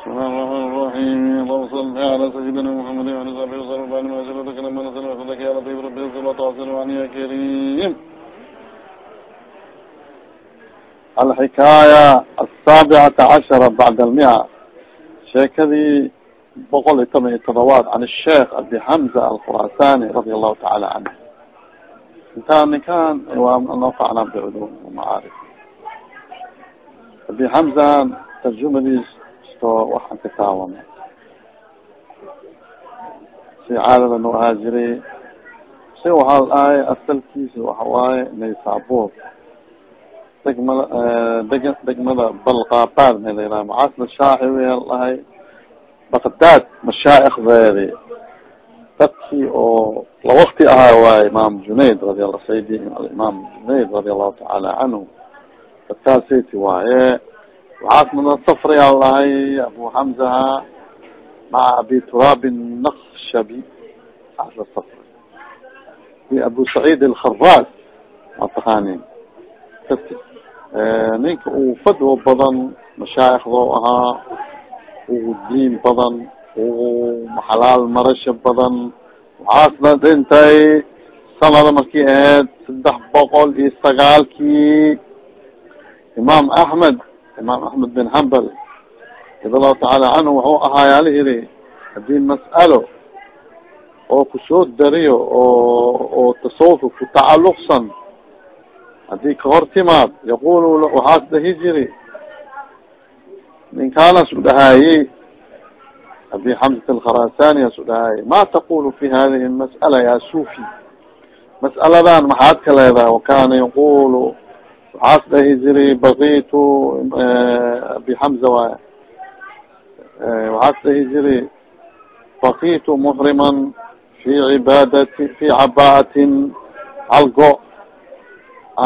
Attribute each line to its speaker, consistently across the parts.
Speaker 1: بسم الله الرحمن الرحيم اللهم صل على سيدنا محمد وعلى صحبه وسلم وعلى ما سبتك لما نسأل وحدك يا لطيف ربي الصلاة والسلام يا كريم الحكاية السابعة عشرة بعد المئة sheekadii boqol iyo toban iyo todobaad can الsheikh abi hamza alkhurasani radi allahu taala canhu intaa ninkan waa nafacna biculuum macaarif abi hamzan tarjumadiis kastoo waxaan ka taawana si caadada noo ahaa jiray si waxaa la dhahay asalkiisa waxa waaye naysabur degmada deg degmada balqabaad ma la yiraha macaasna shaaci waya la dhahay bagdad mashaaikhdeedi dadkii oo la wakti ahaa waaye imaam junayd radi alla saydi junayd radi tacaala canhu dadkaasiti waaye waxaas mana safri a lahay abu hamzaha maca abi turab nakshabi asa safri i abu saciid alkharaz ma taqaanin ninka uu fadwo badan mashaaikhdo ahaa ugu diin badan ugu maxalaal marasha badan waxaasna dhintay sanada markii ahayd saddex boqol iyo sagaalkii imaam axmed imaam axmed bin hambal radi allahu tacaala canhu wuxuu ahaaya alihiri haddii mas'alo oo ku soo dariyo oo oo tasawufka ku tacaluqsan haddii kahor timaad yaqul waxaas dhahi jiri ninkaanas u dhahaaye abi xamzat alkharasani as u dhahaaye ma taqulu fi hadihi mas'ala ya sufi mas'aladan maxaad ka leedahay wakana yaqulu waxaas dhahi jiri bakitu abi xamza waay waxaas dhahi jiri bakitu muxriman fi cibaadati fi cabaatin halgo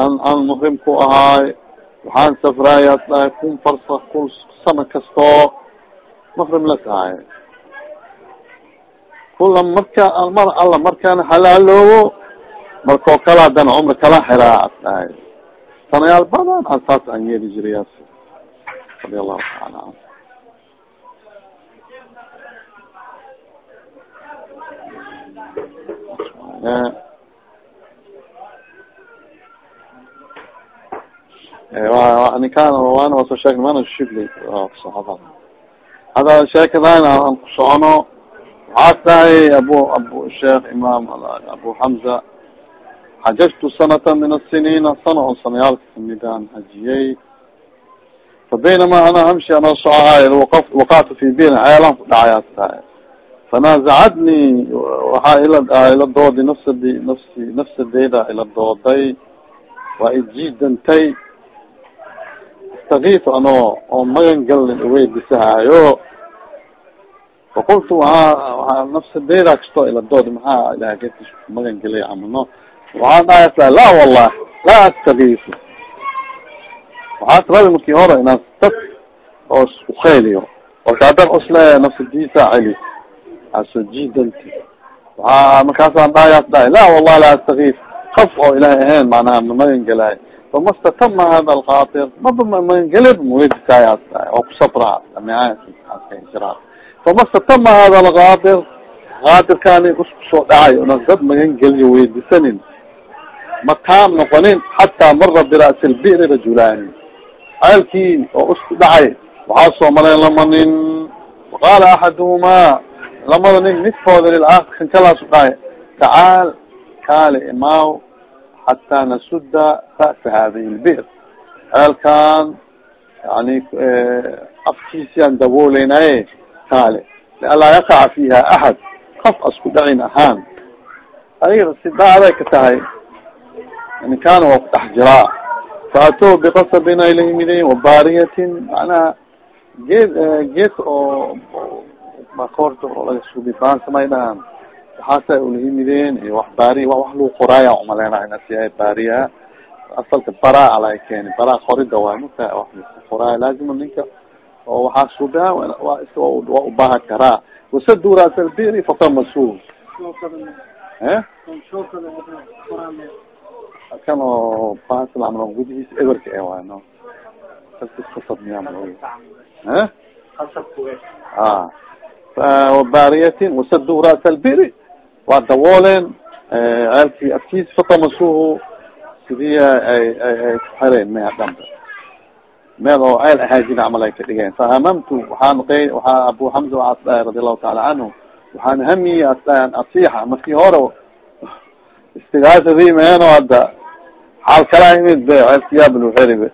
Speaker 1: an an muxrim ku ahaay waxaan safraayaas dhahay kun farsa kul sana kastoo muxrim la tahay kula marka mar alla markaan halaaloobo markoo kala hadan cumra kala xiraa as dhahay sanayaal badan a saas aan yeeli jirayaas radi allahu taala anhu ninkan waana waa soo sheegna mana shibli hada hada sheekadana aan ku socono waxaa tahay abu abu sheekh imam abu hamza xajajtu sanata min asiniina sana oo sanayaalka kamidaan hajiyey fa baynama ana amshi anoo socohay waqactu fi bir ceelaan ku dhacayaas tahay fanaazacadni waxaa ila ila doodi nafsadi nafsi nafsadeyda ila dooday waa ijiidantay istakif anoo oo magan galin uweydisahaayo faqultu waaa waaa nafsadeyda kasto ila doodi maxaa ilahay gadis magan gelay amano waxaan dhahaysa la wallah laa astakifu waxaas rabi markii hore inaan dad oo isku khayliyo warka hadan usle nafsadiisa celi. Aso jidanti waaa markaasaan dhahayaas dhahay la wallah laa astakif kaf oo ilahay ahayn manaha mamagan gelaayo fama statama hada alkhatir maba magangelib mawedisayaas dhahay oo kusabra fama statama hada alkhatir kaatirkaani uskusoo dhacay una dad magan geliyo weydisanin ma noqonin xataa mara bira'si lbiri rajulaani ceelkii oo isku dhacay waxaa soo maray lama nin faqaala axaduhuma lamada nin midkooda lilaakr kan kalaasu dhahay tacaal kaale imaaw xataa nasuda ra'sa hadihi lbir ceelkan yani afkiisi aan dabooleynaye kaale lianlaa yaqaca fiha axad kaf asku dhacin ahaan adiga si dhaaday ka tahay ninkaana waa ku dhex jiraa faatoo biqasabin ay la yimideen wabaariyatin macnaha geed geed oo makoorta oo laga suubi baansamay dhahan waxaasa ula yimideen iyo wax baariya wax lagu qoraaya umaleyna inasiyahay baariya asalka bara ala keeni bara qorida waay mata wax qoraaya laazima ninka oo waxaa suubiha waa is waa ubaahan karaa wasadu ras albiri fatamasu e kan oo baaslamno gudihiis eberka e waay no kasadmiya e a baariyatin wasadu ras albiri waa dabooleen ceelkii afkiis fatamasuhu sidii ay ay ku xireen meha dhanba meel oo ceel ahaajin camal ay ka dhigeen fahamamtu waxaan q waxaa abu xamza asdhahay radi allahu taala canhu waxaan hamiye asdhahan asiixa markii hore istigaasadi meeno hadda xaal kalaa imid be ceelkiyaablu xeribe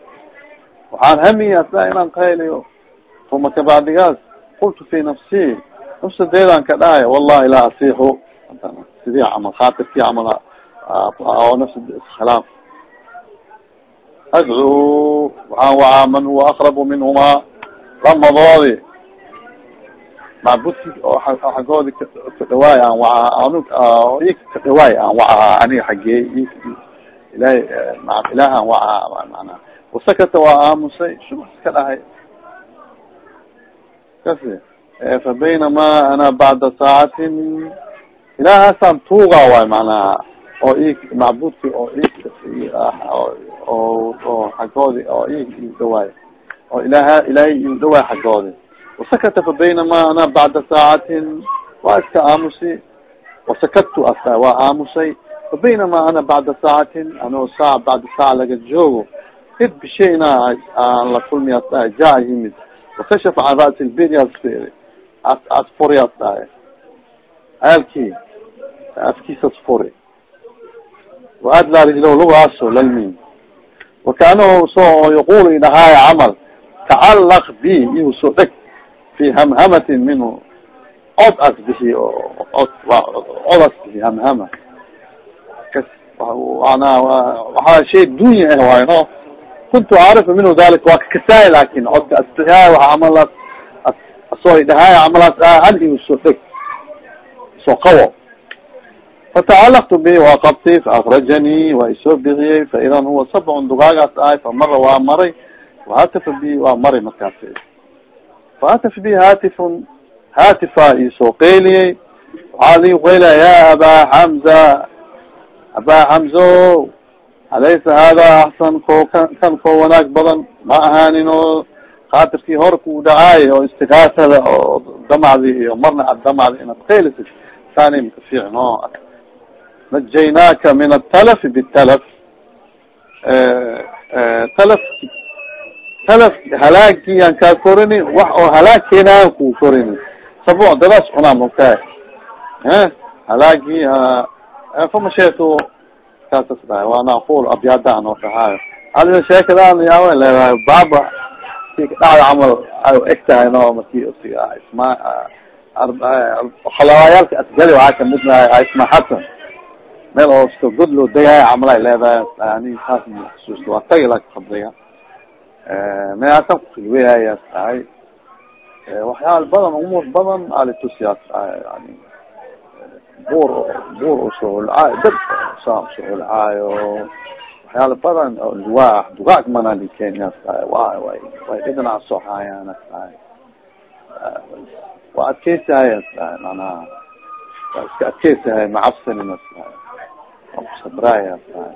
Speaker 1: waxaan hamiye asdhaha inaan qayliyo. Uma kabacdigaas qultu fi nafsi nafsadeedaan ka dhahay wallahi laa asixu sidii camal khatirkii camal oo nafs iskhilaaf. Adcuu waxaan wacaa man huwa aqrabu minhumaa lamadoodi macbudki oo xagoodi kadhawaay aan wacaa an ik kadhawaay aan wacaa aniga xagee ilahay maa ilaah aan wacaa manaa wasakata waa aamusay shuba iska dhahay. Kasi fa baynama ana bacda saacatin ilahaasaan tuuga waay manaha oo i macbudki oo oo oo xagoodi oo idawaay oo ilaha ilahay idawaay xagoodi wasakata fa baynama ana bacda saacatin waa iska aamusi wasakadtu asa waa aamusay fa baynama ana bacda saacatin anoo saac bacda saac laga joogo id bishayna aan la kulmi as dhahay jaa yimid wakashafa can ra'si lbiri as as as furi as dhahay aalkii afkiisas furi waadlaa rijlo lugaaso lalmin wakanahu so yaqul idhahaaya camal tacalaq bi ihu soo dheg fi hamhamatin minhu cod as bixi od cod bixi hamhama kas ana waxaa shay dunya ah waayo no kuntu aarifa minhu dalik waa kakasaay laakiin codka asbixiyaay waa camal asoo idhahaaya camalaas an ihu soo dheg soo qawo fatacalaqtu bi waa qabti faakrajanii waa isoo bixiyey faidan huwa sabcun dugaagaas ahay famara waa maray wahatafa bi waa maray markaas fahataf bi hatifun hatifa isoo qeyliyey waxaa lii qeylaya ya aba xamza aba xamzo alaysa hada axsan ko kan koo wanaag badan. Ma ahaanin oo kaatirkii hor ku dhacaay oo istikaasada oo damacdi iyo marna ad damacdi inaad qeylisid sani maka fiicn o najaynaaka min atalaf bitalaf talaf talaf halaagii aan kaa korini wax oo halaag keenaan ku korini sabuc dadas cunaa mogtahay halaagii famasheeto kaasas dhahay waana aqul abyadaan oo dhahaayo adi sheekadaan yaa leedahay baba si dhacda camal ay eg tahay no marki isma khalawaayaalka asgali waxaa ka mid nahay isma xasan meel oo iska god loo degaayo camal ay leedahay yani saas masuusta waa tagi laka fadliga measan kukulweyayaas tahay waxyaala badan umuur badan alitusiyaas yani buur buur usoholcaayo dad saa usoholcaayo waxyaala badan oo luwaax dugaag manali kenyaas tahay. Wa way way dhidanac soxaayaanas tahay. Waa adkeysahayaas tahay manaha waa iska adkeysahay macabsaninas tahay. Sabraya tahay.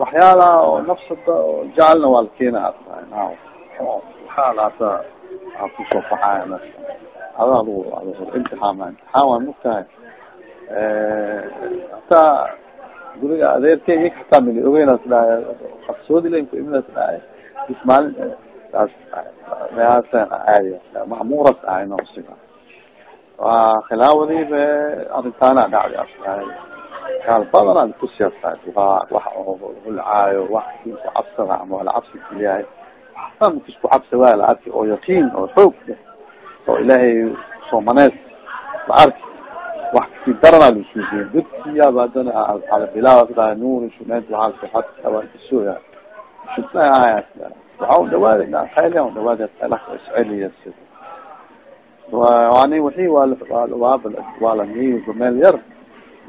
Speaker 1: Waxyaalaha oo nafsada oo jacalna waa lakeena tahay. Na waxaal hata aa ku soo baxaaya na ada adgu ad imtixaama imtixaan waa mogtahay hataa guriga adeerkey ik hataa mili. Ogeynas dhahay qarsoodi layn ku imidas dhahay bis maalin taas measan aadi macmuras ahay no siga. Waa khilaawadiiba arrintaana dhacdi as dhahay kaal badan kusiyasaa dugaa wax hulcaayo wax ki ku cabsada ama wala cabsi kuliyahay waxsan kisku cabsa waa la arki oo yaqiin oo xoog oo ilaahay soomaneed la arki wax kasi darana lusuusiye dadkiyaaba hadana ala bilaa nuuri shumeed waaa sixad awaankisoya shubnaaya waxa u dhawaada khayla u dhawaada khaylaka isceliya ani wixii waa waa waa la meel yar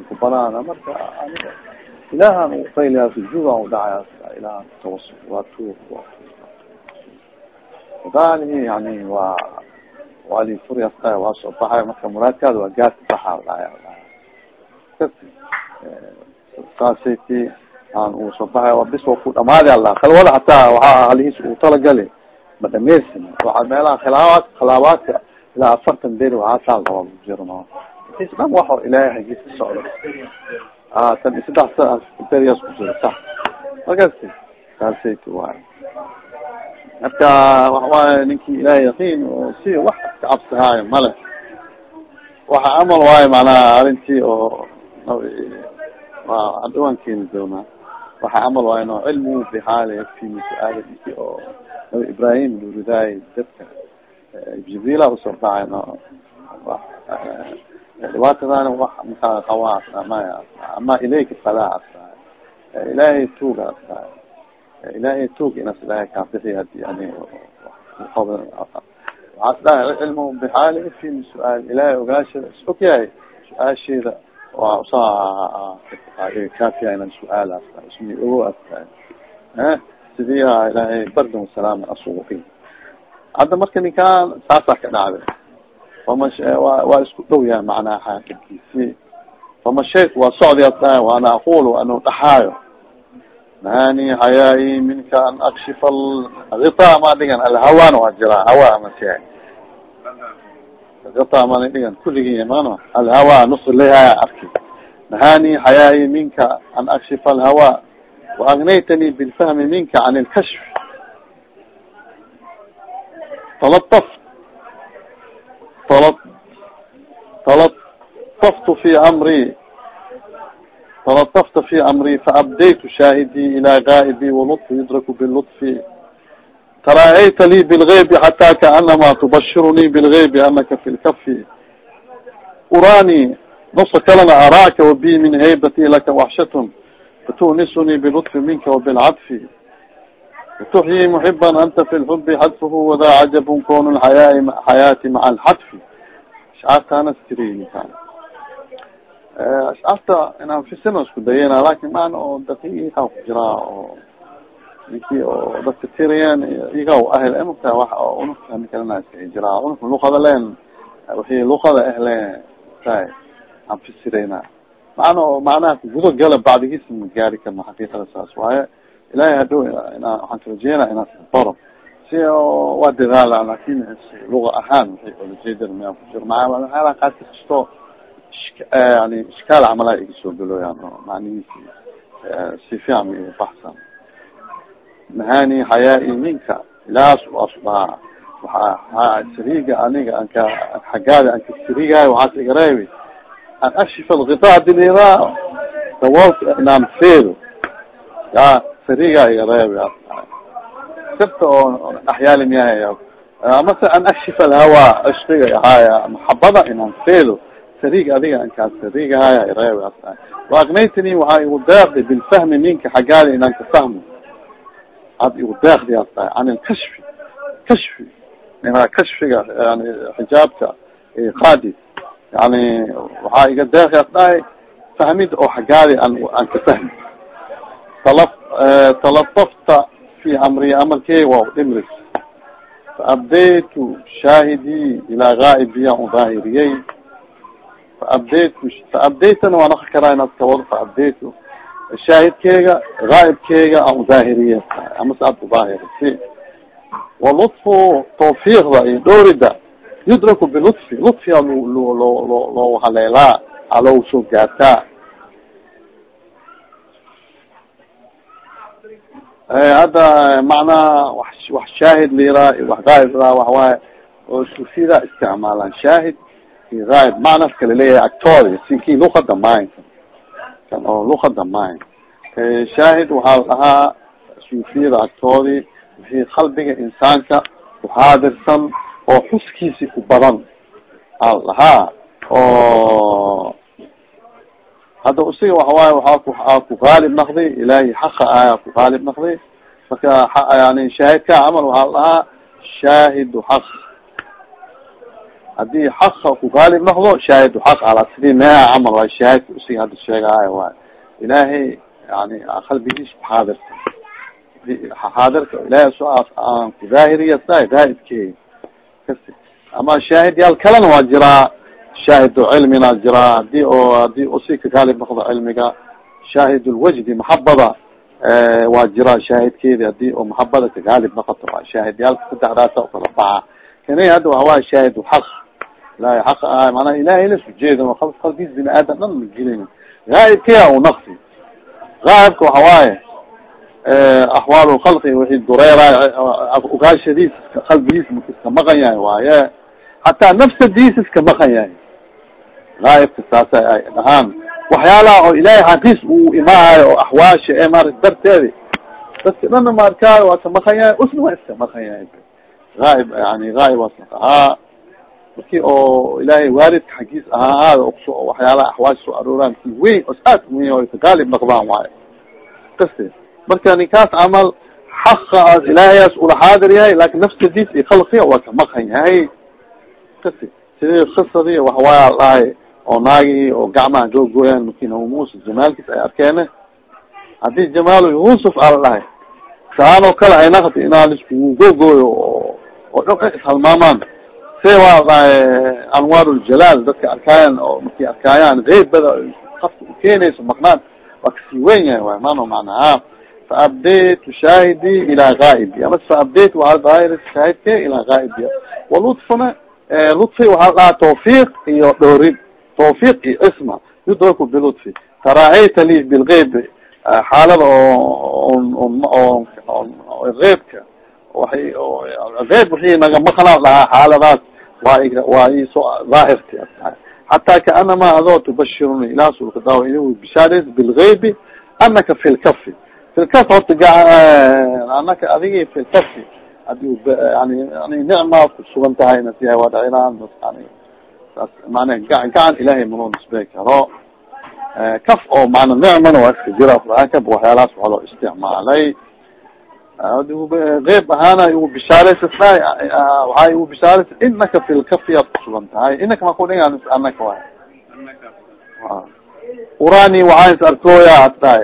Speaker 1: kubanaan marka aniga ilahan ufayliyaa sujuuda udhacaya ilahan tawasul waa tuur wadalihi yani waa waa lifuriya waa soo baxay. Marka muraadkaada waa gaadka baxa dhaya kasi saasayki aan uu soo baxay. Bis waa ku dhamaadi ala khalwada hataa waxaa halihiis uu talagali ma dhamaysin waa meelaha khilaabaad khilaabaadka ilaa afartan beri waxaasaa loo jirno is dhan waxo ilaahay xagiis ka socdo. A tan saddex beriyaas ku jiro sax markasti saasayt waay marka waxawaaye ninkii ilaahay yaqiin oo si wax ka cabsahaayo male waxa camal waayo macnaha arrintii oo waa dhawaan keeni doonaa. Waxa camal waayo no cilmu bixaali yakfini su'aaladiisi oo nabi ibrahim luridaay dadka jibrila u soo dhacay no dhibaatadana wax makaa qawa asmaya ama ilayka falaa asay ilaahay tuuga asay ilaahay tuug inas kaafixi hadi yani waxaas dhahay cilmu bixaali yakfini su'aal ilaahay ogaashada is og yahay su'aasheeda waa usaa kaafiya inan su'aal asta ismi ogo asta sidii ilaahay bardan wasalaam asugu hadda marka ninkaan saasaa ka dhacday fama waa isku dhow yahay macnaha xaakimkiisi fama shayk waa socdi aqulu anu dhaxaayo nahani hayaayi minka an akshifa ita ma dhigan alhawan wa jira hawa masiha ita ma dhigan kulligii mano alhawa nusu lehaya arki nahani hayaayi minka an akshifa alhawa waagnaytani bilfahmi minka can lkashf talataf tala talataftu fi amri تلطفت في أمري فأبديت شاهدي إلى غائبي ولطفي يدرك باللطف تراأيت لي بالغيب حتى كأنما تبشرني بالغيب أنك في الكف أراني نص كلمة أراك وبي من هيبتي لك وحشة فتونسني بلطف منك وبالعطف وتحيي محبا أنت في الحب حذفه وذا عجب كون الحياة حياتي مع الحذف شعرت أنا ستريني كان ashcarta inaan fisino isku dayena laakiin maan oo daqiiqa ku jiraa oo ninki oo dadka tiriyan iga ahel imata fahmi karana iska jiraa unug luqada len wixii luqada ahle say aan fisireyna macna oo macnaha gudo gala bacdigiisa ma gaari karno xaqiiqada saas waaye ilahay hadhow ina waxaan karajeyna inaas baro. Si waa dadaala laakiin luga ahaan waxay olajeedar maya ku jiro. Maa waxyaalaha qaadka kasto yani ishkaal camala iga soo galooyaan oo macnihiisi si fiican ma iga baxsan nahani hayaa-i minka ilaas asbaha waaa sariga aniga anka xaggaada anka sarigaayo waxaas iga reebi an akshifa algita dilira dawoolka inaan feedo ya sariga iga reebi sirta oo axyaali miyahay amase an akshifa alhawa ishqiga ahaaya maxabada inaan feedo sarig adiga ankaas sarigahaya reeb waaqnaytani waxaa igu deeqdi bilfahmi minka xaggaada inaan ka fahmo. Ad igu deeqdi as tahay kashfi ina kashfiga yani xijaabka qaadi yani waxaa iga deeqi as fahmid oo xaggaadi an aan ka fahmi. Tala talatafta fi amri amarkey waa dhimris faabdaytu shaahidii ilaa gaa'ibiya udaahiriyey faabdayt faabdaytana waan aki karaa inaad kawado faabdaytu shaahidkeyga gaaibkeyga aan udaahiriye amase aad udaahirisi walutfu tawfiiqda iyo dhowrida yudraku bilutfi lutfiga lo lo lo loo haleelaa alou soo gaartaa hadda macnaha wa wax shaahid liraa wax gaaib raa waxawaaye oo sufida isticmaalaan shaahid gaaib macnas kala leeyahay actori sinki luqada mayn kan oo luqada mayn shaahid waxaa la dhahaa sufiyada actoodi wixii qalbiga insaanka kuxaadirsan oo xuskiisi ku badan aa dhahaa oo hadda usiga waxawaaye waaa ku aa ku gaalib naqday ilaahi xaqa aya ku gaalib naqday marka yani shaahidka camal waxaa dhahaa shaahidu xaq haddii xaqa ku gaalib naqdo shaahidu xaq ala sidii meha camal waay shaahidka usiga hadda sheegaayo waay ilaahay yani qalbigiis kuxaadirta xaadirka ilahay so aan ku daahiriya tahay daahidke ama shaahid yaal kalena waa jiraa shaahidu cilmina jiraa. Hadii oo haddii usi ka gaalib noqdo cilmiga shaahid lwajdi maxabada waa jiraa shaahidkeedi haddii oo maxabada kagaalib noqoto waa shaahidyaalka saddexdaasa u kala baxa kani hadda waxawaay shaahid xaq ilahay xaq ah manaa ilahay lasu jeeda qalbiis bini aadam dhan ma gelin gaaibkaya u naqsi gaaibka waxawaaye axwaal lkalqi wixii dureeraay ugaashadiis qalbigiis iska maqan yahay waaye hataa nafsadiis iska maqan yahay gaaibka saasa ay dhahaan waxyaalaha oo ilaahay xaqiis uu imaahayo oo axwaasha e mara darteedi dadka dhana maarkaayo waa ka maqan yahay usna waa iska maqan yahay aaib yani aaib waa marki oo ilaahay waalidka xaggiis ahaada oso waxyaalaha axwaasha soo arooraan si weyn os aad weyn o kagaalib noqdaan waayo kaste marka ninkaas camal xaqa aas ilaahayaas ula xaadir yahay laakin nafsadiis iyo khalqiga waa ka maqan yahay. Kasi sidii kisadi waxawaaya dhahay oo naagi oo gacmaha googooyaan marki nabi muuse jamaalkiis ay arkeene haddii jamaal yuusuf ala dhahay saan oo kale ay naqti inaa liskugu googooyo oo dho ishalmaamaan se waa anwaar ljalaal dadka arkaayan oo markay arkaayaan eybada qafka ukeenayso maqnaan waa ka sii weyn yahay waay mano macnaha faabdaytu shaahidi ilaa gaa'ibi ama faabdayt waaa daahir shaahidke ilaa gaa'ibi walutfuna lutfi waxaa dhahaa tawfiiq iyo dhoorin tawfiq iyo cisma yudriku bilutfi taraacayta li bilgeyb xaalada oo eybka waay eyb wixii naga maqnaa dhahaa xaaladaas waa waa iso daahirti xataa kaanama adoo tubashiruni ilaa sulkadaawa in bishaarays bilgeybi anaka fi horta anaka adigi fi lkafi adi yani yani nicmaad kusugan tahay nasiha waa dhacinaan yani saas mana gacan ilahay manoo nisbey karo kaf oo mana nicmana waa iska jira qur'aanka waxyaalahaas waa loo isticmaalay eyb ahaana igu bishaaraysasna waxaa igu bishaaraysa inaka fi lkafi yaad kusugan tahay inaka ma kudhigan anaka waay urani waxaan is arkooya ad tahay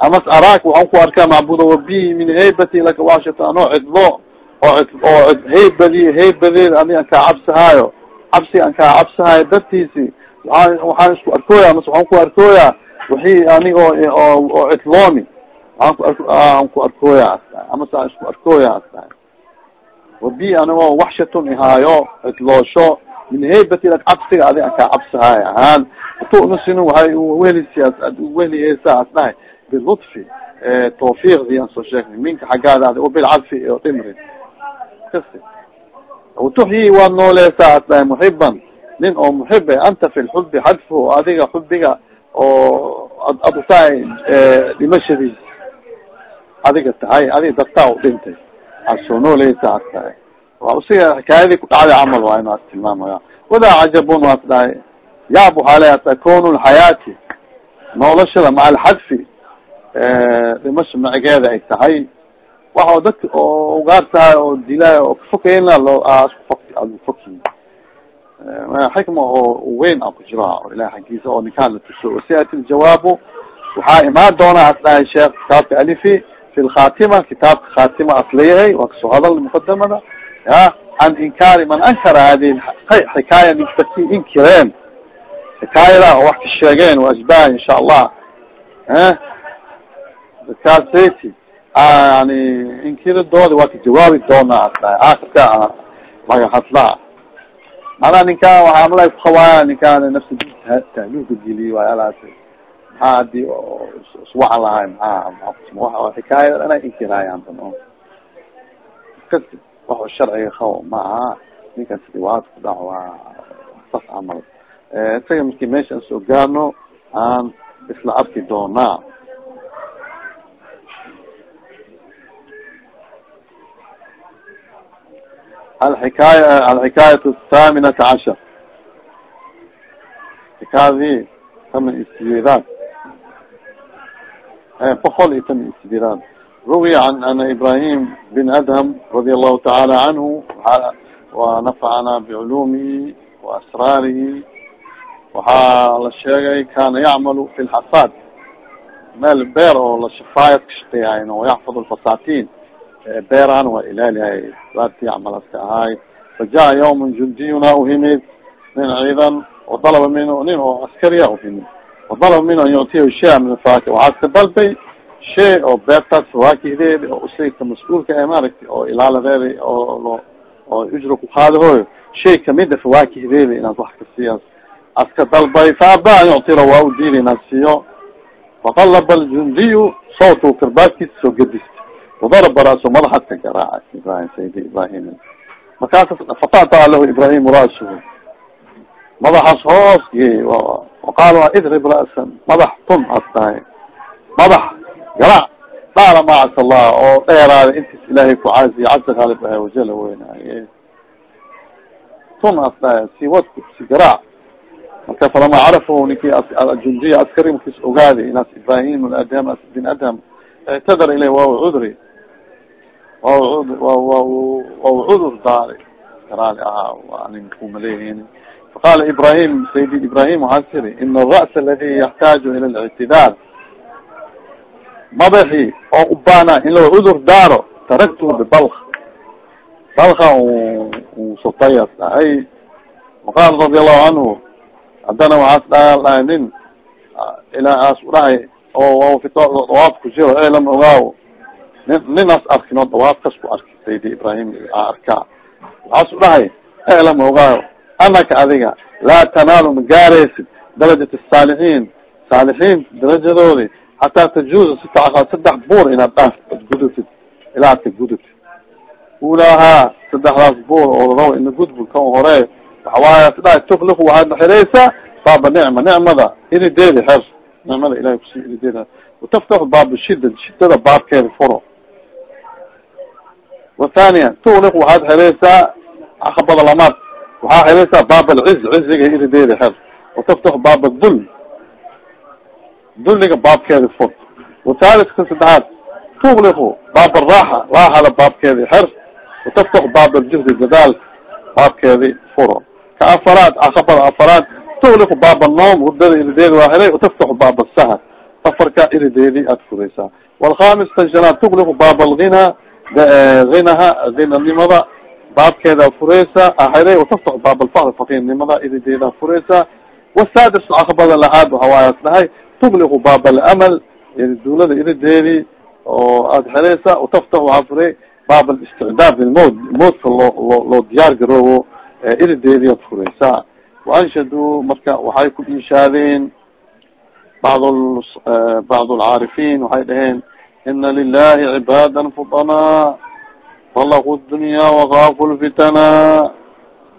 Speaker 1: amas araak waxaan ku arkaa macbuda wabi min haybati laka washata anoo cidlo oo oo haybadi haybadeed ani an kaa cabsahaayo cabsi an kaa cabsahaayo dartiisi waaa waxaan isku arkooya mas waxaan ku arkooya wixii anigo oo waaan ku aan ku arkooya astahay amase aan isku arkooya astahay wabi anigoo waxshatun ihaayo cidloosho min haybati cabsiga adi kaa cabsahaayo ahaan. Tu'nusin waxay welisi ad weliyeysa asdahay bilutfi tawfiiqdii aan soo sheegnay. Minka xaggaada o bilcadfi o dhimri kasi watuxyi waad nooleysaa asdahay muxiban nin oo muxibe anta fi lxubi xadfu adiga xubiga oo ad dhimashadiis adiga tahay adiga dartaa u dhintay. Aad soo nooleysaa as tahay. Waa usiga xikaayadii ku dhacday camal waa inu tilmaamaya wadaa cajabun waas dhahay yaab waxaa le ata konu lxayaati noolashada maca alxadfi dhimasha macigeeda ay tahay. Waxa dadka oo ugaartahay oo dilaayo oo kafokeyna loo isku fok adu foki xikma oo weyn a ku jira oo ilahi xaggiisa oo ninkaan la tuso. Wasiati ljawaabu. Waxaa imaan doona as dhahay sheekh kitaabka alifi fi lkhatima kitaabka khatima as leeyahay waa ka soo hadal mukadamada ya can inkaari man ankara hadihi xikaaya ninkaki inkireen xikaayada oo wax ka sheegeen wa ashbaha insha allah dadkaaseti yani inkiridooda waa ka jawaabi doonaa aakirka laga hadlaa mana ninkaan waxaa malay kuhawaaya ninkaan nafsi tahluulka geliy waay maxaa haddii iswaca lahay maa xikaayada dhan ay inkiraayaan ban kasi wax sharciga qabo ma aha ninkaas dhiwaad ku dhac waa sas camal. Isaga marki meesha aan soo gaarno aan isla arki doonaa. Alxikaaya alxikaayat athaminata cashar. Xikaayadii taman iyo sideedaad boqol iyo taman iyo sideedaad ruwiya an ana ibrahim bin adham radia allahu tacaala canhu wanafacana biculuumihi waasraarihi waxaa la sheegay kana yacmalu fi lxasaad meel beer oo la shafaayad ka shaqeeyahayn oo yaxfad lfasatiin beeraan waa ilaalihay saarti camaladka ahaay fajaءa yawma jundiyuna uhimid nin ciidan wadalaba min nin oo askariya uhimid wadalaba min an yuctiyahu shaya min faki waxaa ka dalbay shay oo beertaas fawaakideedi oo usayka mas'uulka e maaragtay oo ilaaladeedi oo oo ujra ku qaadahooyo shay kamida fawaakideedi inaad wax ka siiyaas aska dalbay faaba an yuctira waa u diida inaad siiyo faqalaba aljundiyu sawtu karbaadkiisa soo gedista wadaraba ra'so madaxad ka garaaca ibrahim sayidi ibrahim markaasa fatactaa lahu ibrahim ra'suhu madaxaas hoos gey waqaala idrib ra'san madax tun as tahay madax garaac dhaala macas allah oo dheeraada intiis ilaahay ku caaziye caza haalib ah wajala weynaaye tun as tahay si wadku si garaac marka falama carafahu ninki jundiya askari markis ogaadi inaas ibrahim adham bin adham ictadar ilay waa cudri waa cudur daari garaali ahaa anin kumaleehin faqala ibrahim saydi ibrahim waxaas iri in ara's aladi yaxtaaju ila lictidaal madaxi oo ubaana in lao cudur daaro taraktu bibalk balka sutayas dhahay maqal radiallahu canhu haddana waxaas dhaal dhahay nin ilaa aas udhahay oo dawaaf ku jiro elam ogaaw nin ninaas arkin oo dawaaf kas arki saydi ibrahim arkaa waxaas udhahay elam ogaaw anaka adiga laa tanaalu ma gaaraysid? Darajat saalixiin saalixiin darajadoodi hataa tajuuza sita saddex buur inaad dhaaf ad gudutid ilaa ad ka gudutid ulahaa saddexdaas buur oo raw ina gudbul kan hore waxawaaya sidaa tukliku waxaad naxiraysaa baaba nicma nicmada inideedi xer nicmada ilahay kusi inideed wataftaxu baaba shida shidada baabkeeda furo. Wathaniya tukliku waxaad xiraysaa akabada lamaad waxaa xiraysaa baab alciz ciziga inideedi xer wataftaxu baaba dul. Dulliga baabkeedi fur wathalis ka saddexaad. Tukliku baab araaxa raaxada baabkeedi xer wataftaxu baab aljihdi dadaal baabkeedi furo. Ka afaraad caqabada afaraad. Tukliku baaba noom hurdada irideedi waa helay wataftaxu baaba sahar safarka irideedi aad furaysaa. Walkhamis tanshanaad tukliku baaba alghina hinaha hinanimada baabkeeda furaysa ahelay wataftaxu baaba alfaqr faqiirnimada irideeda furaysaa wasaadis caqabada lahaad waxawaayaas dhahay tukliku baaba alamal duulada irideedi oo aad helaysa wataftaxu waxaa furay baab alisticdaad lilmowt mowtka loo loo loo diyaar garoobo irideediad furaysaa waanshaduu marka waxay ku inshaadeen bacd bacd alcaarifiin waxay dhaheen ina lilahi cibaada futanaa falaqu dunya wakafu lfitana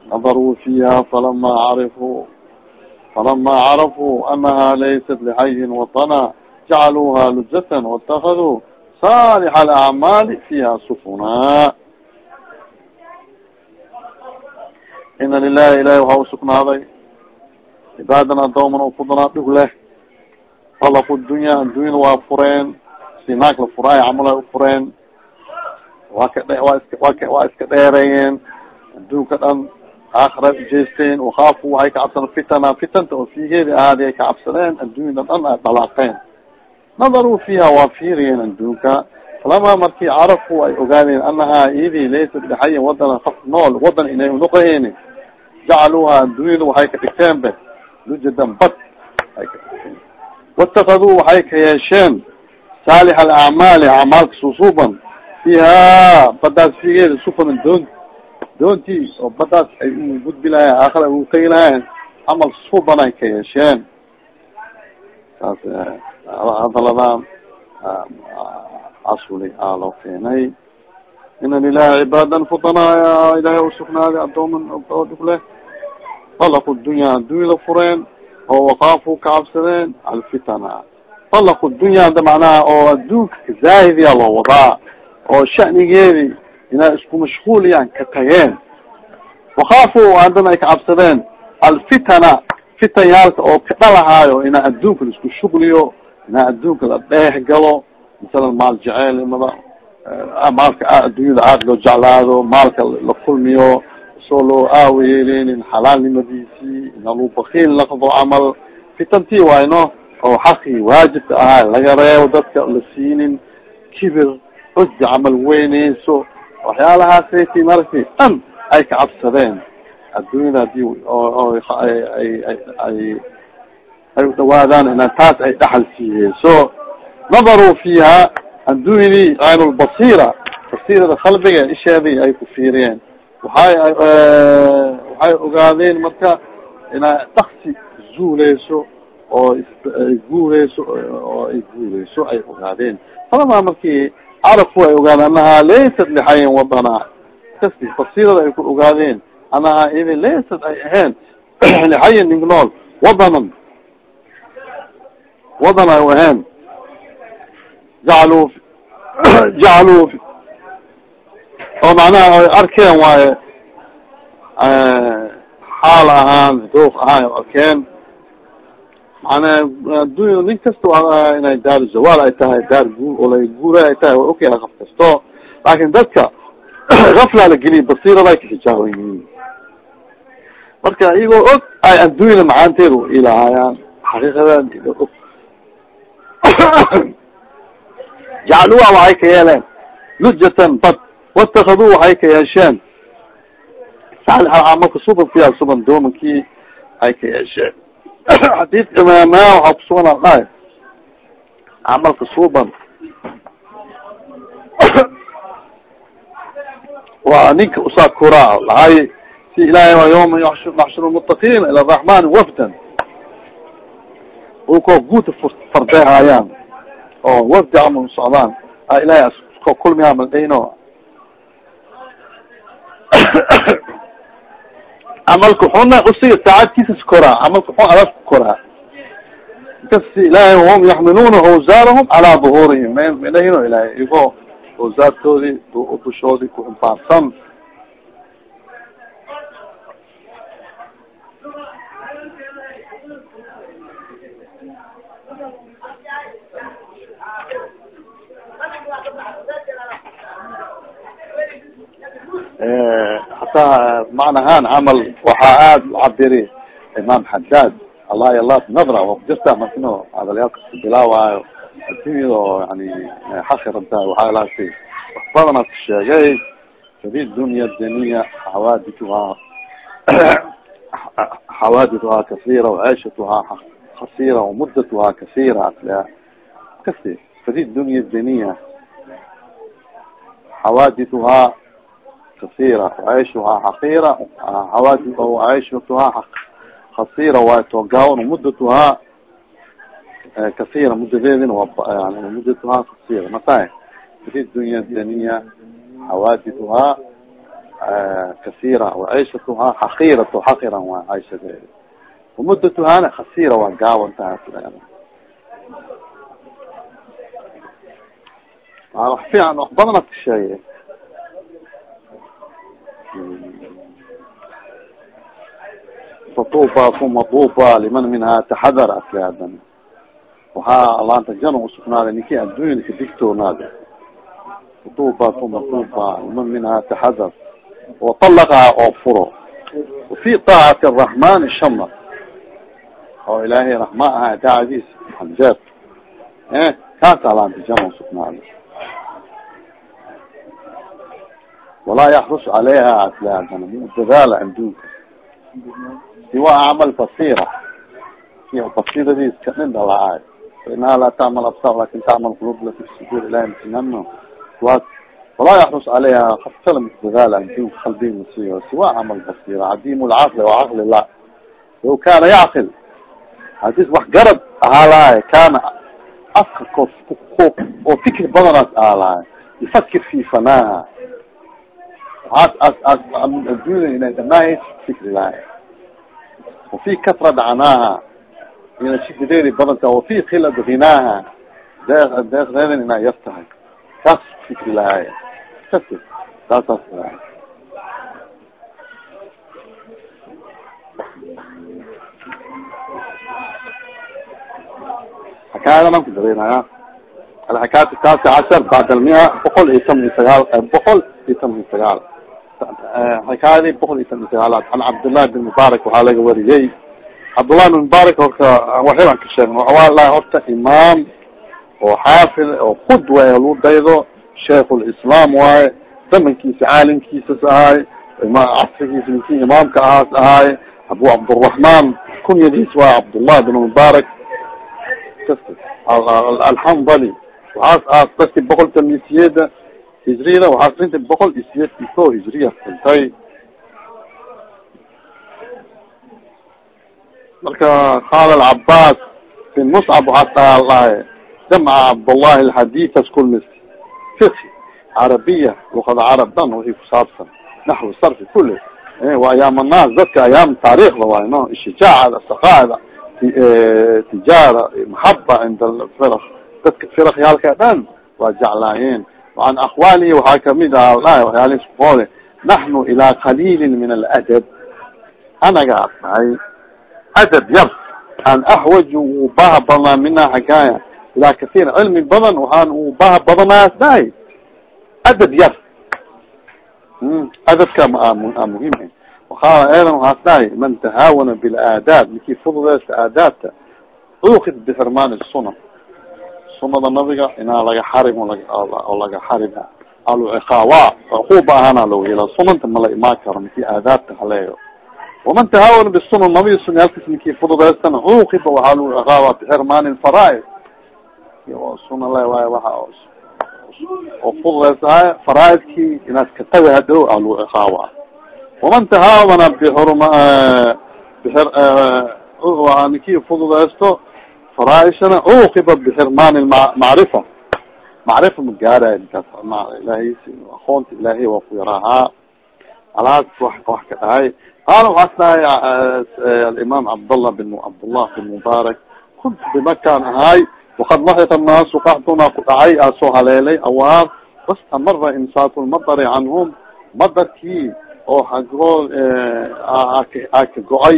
Speaker 1: nadaruu fiha falama carifuu falama carafuu anaha laysat lixayin watana jacaluuha lujatan waاtakaduu saalix alacmaali fiha sufuna ina lilahi ilahi waxaa usugnaaday cibaadan adooman oo fudanaa dhug leh falaqu dunya addunyada waa fureen sinaag la furaayo camal ay ufureen waa ka waa iska waa ka waa iska dheereeyeen adduunka dhan aakhira ujeesteen wakaafu waxay ka cabsadeen fitana fitanta oo fiigeedi ahaadi ay ka cabsadeen. Addunyada dhan ay dhalaaqeen nadaruu fiiha waa fiiriyeen adduunka. Falama markii carafu ay ogaadeen anahaa iyadii laysat bixayin wadana af nool wadan inay unoqoheyni jacaluuha addunyada waxay ka dhigteen be. Lujadan bad ay ka dhigteen. Watakaduu waxay ka yeesheen. Saalix alacmaali acmaalka susuuban fiiha badaas figeeda sufanan doon doontii oo badaas ay u gudbi lahayen aakhira u tegi lahayen camal suban ay ka yeesheen saas hadaladaan asuli aa loo keenay ina lilahi cibaadan futanaa ilahay usugnaaday adooman dhug leh talaqu dunya addunyada fureen oo wakaafu ka cabsadeen alfitana talaqu dunya ada macnaha oo adduunka kazaahidiya loo wadaa oo shanigeedi inay isku mashguuliyaan ka tageen. Wakaafu haddana ay ka cabsadeen alfitana fitanyaalka oo ka dhalahaayo inaa adduunka la isku shugliyo inaa adduunka la dheeh galo masalan maal jeceel imada maalka addunyada aad loo jeclaado maalka la kulmiyo soo loo aawa yeeleynin xalaalnimadiisii inalu bakiil naqdo camal. Fitantii wayno oo xaqii waajibka ahaa laga reebo dadka la siinin kibir cusdi camal weyneyso waxyaalahaasati maragti dhan ay ka cabsadeen. Addunyada haddii ay ay ay ay udhawaadaan ina taas ay dhaxal siiyeyso. Nadaruu fiiha addunyadii aynulbasira basirada qalbiga isheedii ay ku fiiriyeen. Waxay waxay ogaadeen marka inay daksi zuuleyso oo ay guureyso oo ay guureyso ay ogaadeen. Falamaa markii carafku ay ogaadeen anahaa laysat lixayin wadana kasi basirada ay ku ogaadeen anahaa idi laysat ay ahayn lixayin ningnool wadanan wadan ay ahayn. Jacaluu jacaluu oo macnaha ay arkeen waaye xaal ahaan doof ahaan arkeen macnaha addunya nin kasta inay daar zawaal ay tahay daar guur guura ay tahay waa okay af kasto laakin dadka gafla la geliya basirada yihiin marka iyagoo og ay addunyada macaanteeda ilahaayaan xaqiiqadeeda og jacluha waxay ka yeeleen lujatan bad watakaduu waxay ka yeesheen marka suban yaal suban doomankii ay ka yeesheen xadiidka imaama waxaa kusugan a dhahay camalka suban waa ninka usaa kuraa lahay si ilahay waa yawma naxshuru mutaqiina ila raxmani wafdan. Ukoo guuta fardehaayaan oo wafdi camal socdaan a ilahay ko kulmihaa maldayno camalka xuna usiga saacadkiisas koraa camalka xun adas ku koraa kasi ilahay wahum yaxmiluuna awsaarahum calaa duhuurihim mdahino ilahay igoo awsaartoodii dushoodii ku ximbaarsan hataa macnahaan camal waxaa aad ucabiri imaam xadaad allah yala nadra waa kujirta markino hadalyaal bilaawaayo addunyada oo yani xakiranta waxaa laasi wax badana ku sheegay fabi dunya daniya xawaadituhaa xawaadituhaa kasira waciishatuhaa kasira wamudatuhaa kasira kasi fabi dunya daniya xawaadituhaa kasira waciishuhaa xaqira hawaadi waciishatuhaa kasira waay togaawan mudatuhaa kasira mudadeedina waa yani mudatuhaa kasira matahay fi dunya daniya xawaadituhaa kasira waciishatuhaa xaqirato xaqiran waa caishadeeda wamudatuhaana kasira waa gaawan tahay wax fiican wax badana ka sheegay fatuuba uma tuuba liman minhaa taxadar aslaadan waxaa alaanta jana usugnaaday ninki addunyada kadigtoonaada fatuuba uma tuuba liman minhaa taxadar waطalaqaha oo furo wafi taacati araxmani shama oo ilaahay raxma aha daacadiis hanjeer kaas alaanta jana usugnaaday walaa yaxrus caleyha aslaadan mu dadaala adduunka siwa camal basira basiradis kanin dhalaaay fainaha laa tacmal absar laakiin tacmal qulub lati sudur ilahi msinano wa walaa yaxrus caleyha kafkala misdadaal adduunka qalbiga masiyo siwa camal basira cadiim lcaqli wa caqli la law kana yacqil hadis wax garab ahaa lahay kana afka oo fikir badanaas ahaa lahay yufakir fi fanaha dhamaahay fikri lahay wafi kasrad canaha ina shidadeedi badanta wafi khilad hinaaha deeq deeqdeedan inaa yar tahay saas fikri lahaay kas saasaas xakaayadanan ku dareynaya alxakaayat taasi cashar bacd almia boqol iyo tan iyo sagaal boqol iyo tan iyo sagaal xikaayadii iyo sagaalaad an cabdillahi bin mubaarak waxaa laga wariyey. Cabdullahi bin mubaarak horta waxibaan ka sheegna waxawaa horta imaam oo xaafid oo qudwa lagu daydo shaikulislaam waaye zamankiisa caalimkiisas ahaay casrigiisa ninkii imaamka ahaas ahaay abu cabduraxmaan kunyadiis waa cabdullah bin mubaarak kas alxambali. Waxaas aas dadki boqol tamisiyeeda hijriyada waxaas dhintay boqol iyo siyeed iyo ko hijriya dhintay marka qaala alcabaas bin muscab waxaas dhahay jamca cabdullahi alxadiias kulmis fiqhi carabiya luqada carab dhan wixii kusaabsan naxwi sarfi kule wa ayaam annaas dadka ayaam taarikhda waay no ishijaacada saqaada tijaara maxaba cinda alfirq dadka firqyaalka dhan waa jeclaayeen waan akhwaalihi waxaa ka mid ah dhahay waxyaalihi iskuqoole naxnu ilaa qaliilin min aladab anaga dhahay adab yar aan axwaju ubaha badnaa mina xagaaya ilaa katir cilmi badan waxaan ubaha badanaas dhahay adab yar adabka a muhiim waaa eedan waxaas dhahay man tahaawana bilaadaab ninkii fududeysta aadaabta ukid bixirmaan suna sunada nabiga inaa laga xarim oo laga xarima aluciqaawa cuquba ahaana lagu hela sunanta mala imaan karo ninkii aadaabta haleeyo waman tahaawana bisuna nabiga sunyaalkis ninkii fududeystana ukiba waxaa lagu ciqaaba bixirmaan lfaraaid suna le waay waa oo fududeysahay faraaidkii inaad kataga hadhow a lagu ciqaaba waman tahaawana bixurma bixir ninkii fududeysto faraaishana ukiba bixirmaan macrifa macrifa ma gaarayo ninkaas ilahay akoonta ilahiy waa ku yaraahaa alaas wa wax ka dhahay qaala waxaas dhahay alimaam cabdallah bin cabdullah bin mubaarak kuntu bimakaan ahaay wakad laxiqa naasu qaxduna ku dhacay aa soo haleelay awaar wastamara imsaatu lmadari canhum madarkii oo hagool aa ka go'ay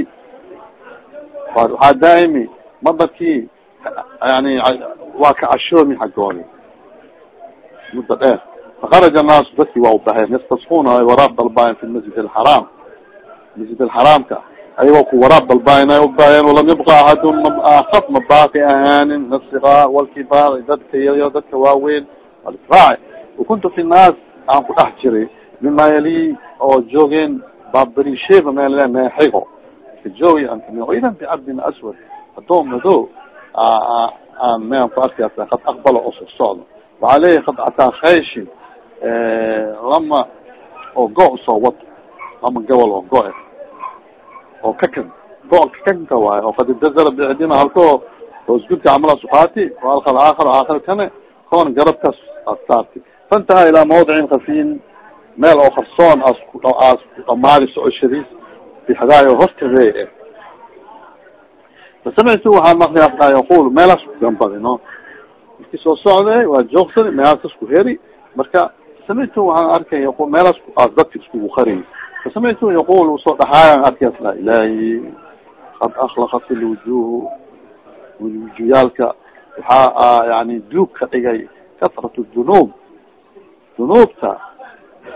Speaker 1: waxaa daaimi madarkii yani waa ka cashoomi hagooli mudda dheer. Fakaraja naasu dadki waa ubaheen yastasquna ay waraab dalbaayen fi masjid alxaraam masjid alxaraamka ayagoo ku waraab dalbaayen ay ubaheen walam yabqa axadun akaf ma baaqi ahaanin min asigaar walkibaar dadka yayo dadka waaweyn. Walisraaci wakuntu fi naas aan ku dhex jiray mima yali oo joogeen baabberisheba meel meexigo ka joogi idan bicabdin aswad adoom mado mean ku arkaas kad aqbalo oo so socdo waxaa leeyahy kad ataa khayshin lama oo go soo wato lama gobol oo go-e oo kakan go kakanka waayo oo kad idazara bicdina halko hoosgudka camala sukaati alka aakhar aakhir kane koon garabkaas aad saarti fantaha ilaa mawdicin kafiin meel oo qarsoon as as ku dhamaadi socoshadiis bixdaayo hortadee fasamictu waxaa maqliyaa yaqul meelaas kugambadi no. Marki soo socday waa joogsani meelaasas ku heri marka samictu waxaan arkay yaqul meelaas as dadka iskugu qariy fasamictu yaqul u soo dhaxaayan arkaas la ilaahi kad aklaqat ilwujuh wujuyaalka waxaa yani duug ka dhigay kasrat dunuub dunuubta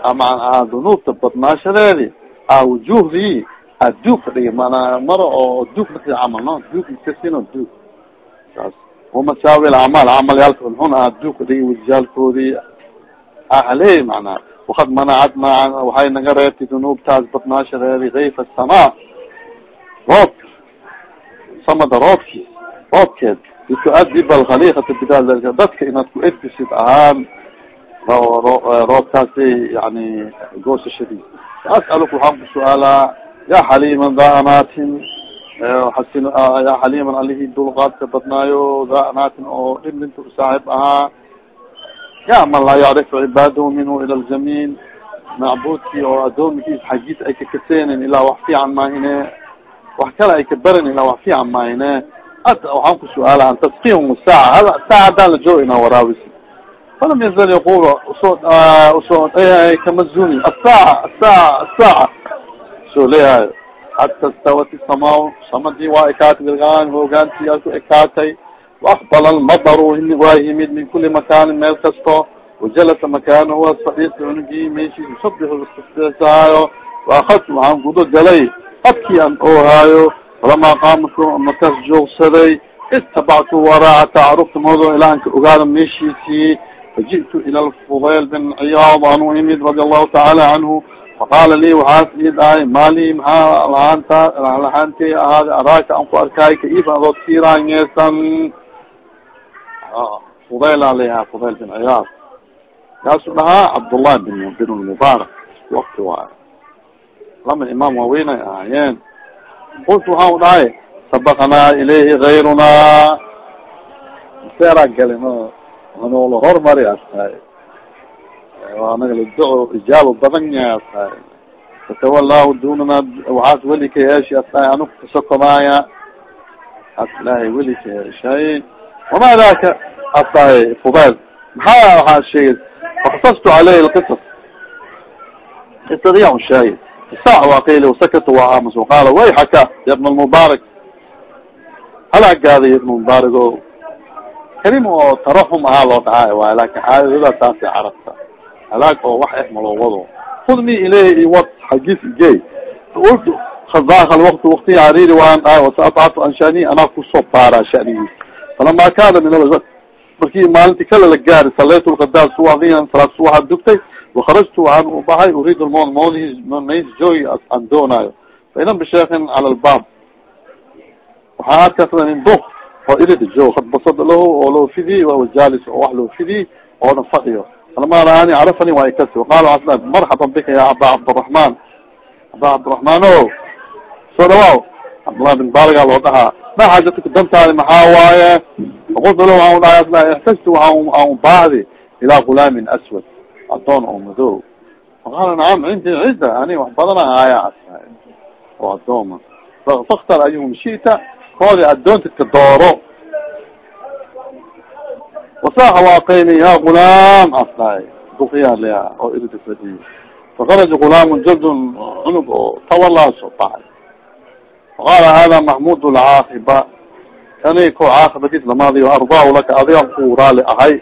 Speaker 1: ama dunuubta badnaashadeedi a wujuhdii aduug ka dhigi mana maro oo duug marki camal no duug iskasino duug saas wamasaawi acmaal camalyaalka xun ah duug ka dhigi wajiyaalkoodii ahley macnaha wakad manacad ma waxay naga reebtay dunuubtaas badnaashadeedi kayfa samaa roobka samada roobki roobkeed lituadiba alkhaliikata bidalika dadka inaad ku edbisid ahaan roobkaasi yani goosashadii as'aluk waxaan ku su'aalaa ya xaliman da anaatin xasin ya xaliman alihi dulqaadka badnaayo da anaatin oo dhiblinta saaxib ahaa ya man laa yacrifu cibaadahu minhu ila ljamiil macbuudkii oo adoomikiis xagiis ay kakaseenin ilaa wax fiican maahine wax kale ay ka barin ilaa wax fiican maahine waxaan ku su'aala an tasqihum saaca hada saaca hadaan la joogo inaa waraabis falam yazal yaqul u soo u soo kamazuni asaaca asaaca asaaca soo leeyahay xata stawat isamaa samadii waa ekaatay bilgaan hoogaantii a ku ekaatay waaqbala almadaru waa yimid min kuli makaanin meel kasto wajalasa makaanahu fadhiista cunugii meeshii yusabixu istasbixsahaayo waakadtu waxaan gudo galay abkii aan oohaayo falamaa qaamatu markaas joogsaday istabactu waraaca tacarufta moodo ilaa anka ogaada meeshiisii faji'tu ila lfudayl bin ciyaad anu imid radi allahu tacaala canhu faqaala lii waxaas ii dhahay maali maxaa lahaanta lahaantay ahaada araaka aan ku arkaayo kaifa adoo tiiraanyeesan fudayl aleha fudayl bin ciyaad kaasu dhahaa cabdالlah bin bin mubaarak wakti waayo lama imaam waaweynay ahaayeen kultu waxaa u dhahay sabaqnaa ilayhi gayruna seera galin anoola hormari astahay anaga ijaabo badan astahay fatawallahu dunana waxaas weli ka yeeshi astahay anug kasokomaaya as ilahay weli ka yeeshay. Wama daka astahay fudayl maxaa waxaa sheegay? Fakasastu caleyhi lqisas qisadiya un sheegay sa waqil sakata waa aamus waqaala wayxaka ya ibn lmubaarak halagaada ya ibn mubaarak o kalim oo taraxum ahaa loo dhahaay waay laakiin caadadada taasay carabta halaag oo wax eh maloo wado hudni ileyh iwad xagis igey ultu khazaka lwakti wakti hariri waan dhahay wasaatactu anshani anaa ku soo baaraa shanigiis falama kana min markii maalinti kale la gaari salaytu lkadaal suwaadiyan salaad suwaxa dugtay wakarajtu waxaan u baxay uriid lmod moodihis mays joogi aan doonaayo. Faidan bisheekin cala lbaab waxaa adkaasda nin duk oo ilida joog kad basad lahu oo loo fidiy wawa jalis oo wax loo fidiy oona fadhiyo falama raani carafani waa ikasi waqala asla marxaban bika ya aba cabdiraحman aba cabdiraحman soo dhawaaw cabdullah bin baliga loo dhahaa. Ma xaajatka dantaadi maxaa waaye? Faqultu la waan dhahay asla ixtajtu baahdi ilaa gulaamin aswad. Adoon oo madow. Faqaala nacam cindi cidda ani wax badana aaya oo adooma faktar ayuhum shita koodi adoontika dooro wasaaxa waaqeyni ya gulaam asdahay dukiyaaliya oo irida fadiy fakaraja gulaamun jaldun cunug oo tawalaa soo baxay faqaala hada maxmud lcaakiba kani ko caakibadiis lamaadiyo ardaahu laka adigan ku raali ahay.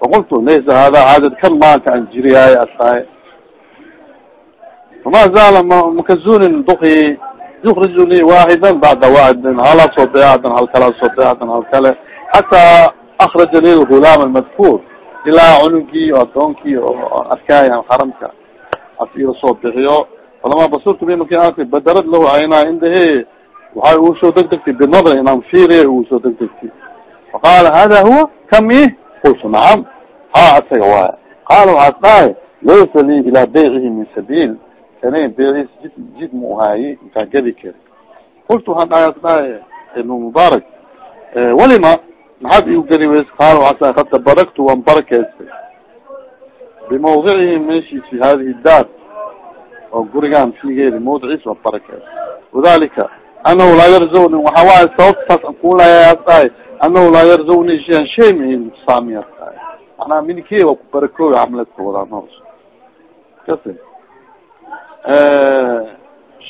Speaker 1: Faqultu laysa hada caadad kan maanka an jiriyaay astahay fama zaala makazunin duki yukrijuni waaxidan bacda waaxidin hala soo bee hadan hal kala soo bee hadan hal kale xataa akraja li lgulaam almadkuur ilaa cunugii o adoonkii oo arkaayan xaramka as ila soo bixiyo falama basurtu bi marki arki badarad lahu aynaa indahe waxay uu soo degdegtay binadri inaan fiiriya uu soo degdegtay faqaala hada huwa kami qultu nacam ha asaga waaya qaala waxaas dhahay laysa lii ilaa baycihi min sabiil kane beeciis jid jid ma uhaayi inkaan gadi kari qultu waxaan dhahay as dhahay ibn mubaarak walima maxaad igu geli weys qaala waxaas dhahay kad tabaraktu waan barakeystay bimawdicihi meshi fi hadihi daar oo gurigaan figeedi mawdiciis waa barakeystay wadalika anahu laa yarzawni waxa waay sababtaas an kulaya as dhahay anahu laa yarzawni shayan shay ma nuqsaamiya as dhahay manaa minike waa ku barakooy camladka wadaa noos kasi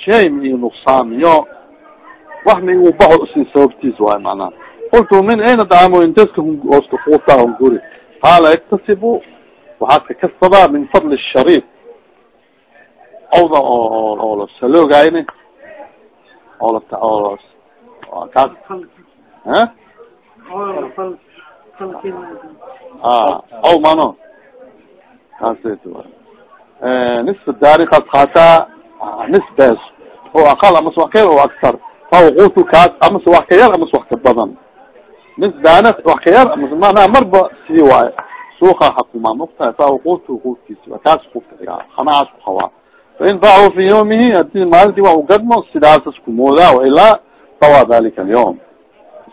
Speaker 1: shay ma nuqsaamiyo wax ma igu baxo usi sababtiis waay macnaha qultu min ayna dacamo intaska oska kuutaa on guri. Qaala iktasibu waxaad ka kasbadaa min fadli shariif awda oo oo la oo la oo kaas ha? A aw mano. Kaasat nisfa daari kaas kaataa nis bes oo aqal amase wax ka yar oo aktar fawqutu kaas amase wax ka yar amase wax ka badan nis daana wax ka yar amase manaa marba sii waayo. Suuka hakuma mugtahay fawqutu quudkiisi kaas kuka khanaas ku hawaa. Fain bacu fi yawmihi haddii maalintii wax u gadmo sidaasas kumoodaa wailaa tawa dalika alyawm.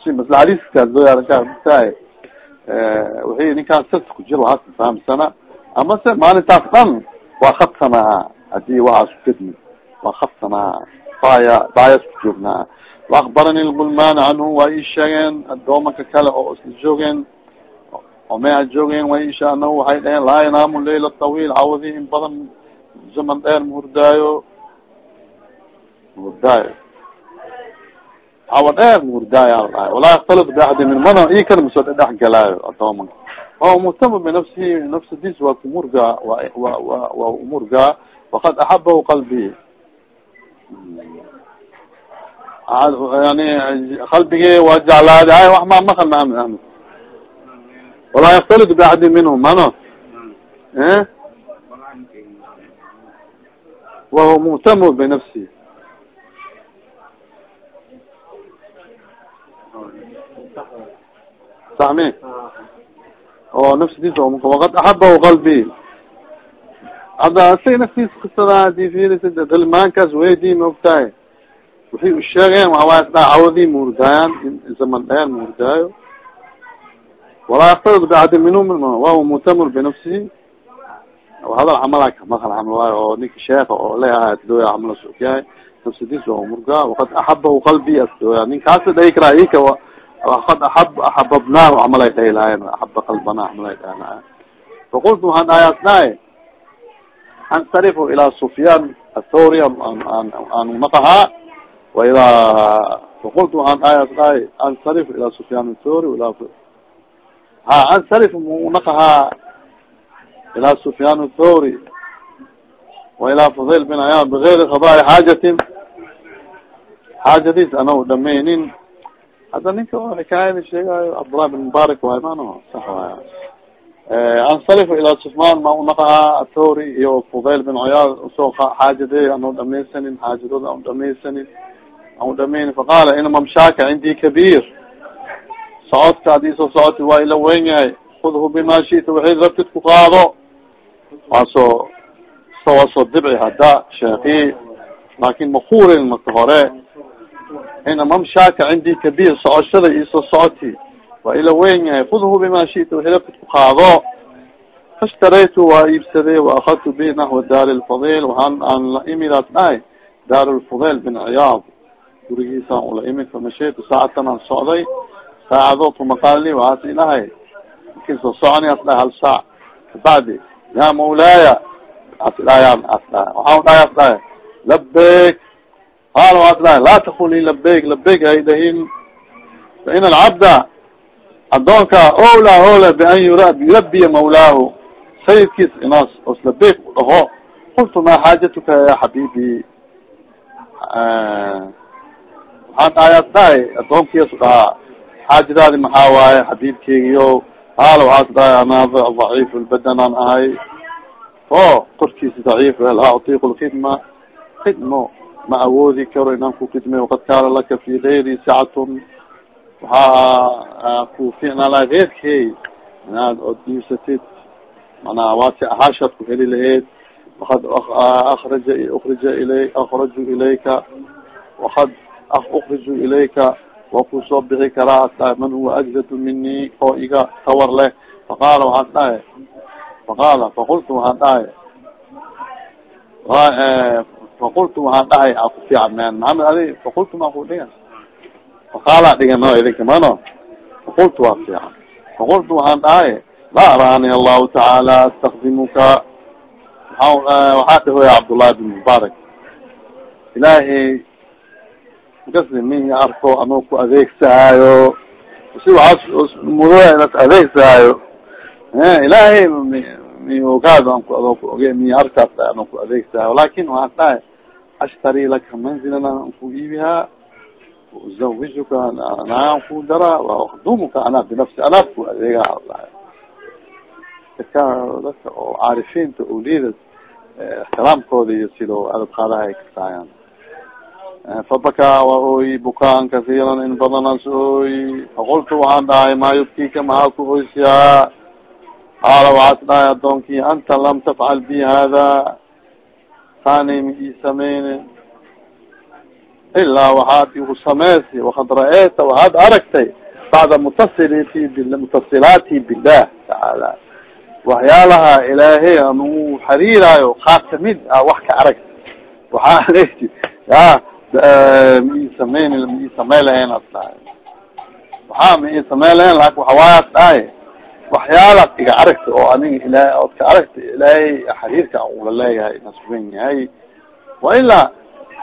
Speaker 1: Loo yaarakaatahay wixii ninkaan sirta ku jiro waxaas fahamsana amase maalintaas dhan waa khadsanaa haddii waxaas gadmi waa khadsanaa baya baayas ku joognaa waakbarani lgulmaan canhu waa ii sheegeen adoomanka kale oo isla joogeen oo meha joogeen waa isha anahu waxay dhaheen laa yanaamu layla tawiil cawadi in badan zaman dheer mahurdaayo mahurdaayo cawa dheer mahurdaayo ala dhahay walaa yaktalit biaxadi min mana i kana masoo dhedhex galaayo adoomanka o muhtama binafsihi nafsadiis waa kumurgaa wa wa wa waa umurgaa wakad axabahu qalbi yani qalbige waa jeclaaday ay wax ma makana am walaa yaktalit biaxadi minhum ano wahuwa muhtamu binafsihi saxmi oo nafsadiis waqad axabahu qalbi hadda isaga naftiis kasada haddii fiirisa dalmaankaas weydii maogtahay waxay u sheegeen waxawaay dha cawadii muurdaayan zaman dheer muurdaayo walaa yaktad bidacdi minhum wahuwa mutamir binafsihi hadal camala kamakal camal waayo oo ninka sheeka oo leaha dooya camala socyahay nafsadiis waa murgaa wakad axabahu qalbi asdooya ninkaasa dhahi karaa ika wakad aab axababnaahu camalay dhahi lahayen axaba qalbana camalay dhahi faqultu waxaan dhahay asnaay ansarifu ilaa sufyaan athawri aan naqahaa waida faqultu waxaan dhahay asnaay ansarif ilaa sufyaan athawri ila ha ansarif munaqahaa ilaa sufyaan athawri wa ilaa fadil bin ayaan bigayri qadaai xaajatin xaajadiis ana dhamaynin hadda ninka o xikaayada sheegaayo cabdullah bin mubaarak waay mano sax waaya ansarif ilaa sufmaan ma unaqahaa athawri iyo fudayl bin coyaad u soo xaajade ano dhamaysanin xaajadooda an dhamaysanin an dhamaynin faqaala ina mamshaaka cindii kabiir socodka haddii soo socoti waa ila weyn yahay. Khudhu bima shita waxay rabtid ku qaado waa soo waa soo dibci hadda sheeki laakin makurin marka hore. Ina mamshaaka cindii kabiir socoshada iisoo socoti waa ila weyn yahay. Khudhu bima shita waxay rabtid ku qaado fashtaraytu waa iibsaday waakadtu bi naxwa daar lfadil waxaan aan la imidaas dhahay daar bin ciyaad gurigiisaan ula imid famashaytu saacatan aan socday saacadood kumaqaalni waxaas ilahay markin soo soconi as dhahay hal saac. Kabacdi ya mawlaaya as dhahay as dhahay waxaan dhahay as dhahay labeyk qaal waas dhahay laa takuli labeyk labeyk hay dhahin fa in alcabda adoonka ola ola bian yurabiya mawlaahu. Sayidkiis inaas os labeyk u dhaho qultu maa xaajatuka ya xabibi waxaan as dhahay adoonkiis dhahaa xaajadaadi maxaa waaye xabiibkeygiyo qaala waxaas dhahay ana daciif lbadan aan ahay o korkiisa daciif laa utiiq lkhidma khidmo ma awoodi karo inaan ku khidmay waqad kaana laka fi gayri sacatun waxaa ku ficnaa laha inaad od diibsatid manaa waasi ahaashaad ku heli laheyd wakad akraja ukrija ilay akraju ilayka wakad ukriju ilayka waa ku soo bixi karaa man huwa ajzadu mini oo iga tawar leh faqaala waxaan dhahay faqaala faqultu waxaan dhahay faqultu waxaan dhahay a ku fiican men maxamed adi faqultu maa ku dhigan faqaala dhigan no idinka mano faqultu waa fiican faqultu waxaan dhahay la araani allahu tacaala astakdimuka waxaa dhahoya cabdullahi bin mubaarak ilaahay kasi min arko ama ku adeegsahaayo si waxaas mudoya inas adeegsahaayo ilaahay mi ogaado an ku adoo ku oge mi arkaas ano ku adeegsahaayo laakiin waxaan dhahay ashtari laka manzilan an ku iibihaa uzawijuka naan ku daraa waakdumuka ana binafsi anaad ku adeegaha dadka dadka oo caarifiinta oliyada ixtiraamkooda iyo sido adab qaadaha ay kasaayaan fabakaa waa ooyi bukaan kasiiran in badanas ooyi faqultu waxaan dhahay maa yubkika maxaa ku oysiyaa qaala waxaas dhahay adoonkii anta lam tafcal bi hada tani ma ii sameyne ilaa waxaad igu sameysi wakad ra'eyta waxaad aragtay bacda mutasiliti mutasilaati billah tacaala waxyaalaha ilaahay anu xariiraayo qaar ka mid a wax ka arag. Waxaa ya ma ii sameyn ma ii samey lahayn as dhahay waxaa ma ii samey lahayn laakin waxawaayaas dhahay waxyaalaad iga aragta oo aniga ilahay ood ka aragta ilaahay xariirka ula leeyahay nasugan yahay wa ilaa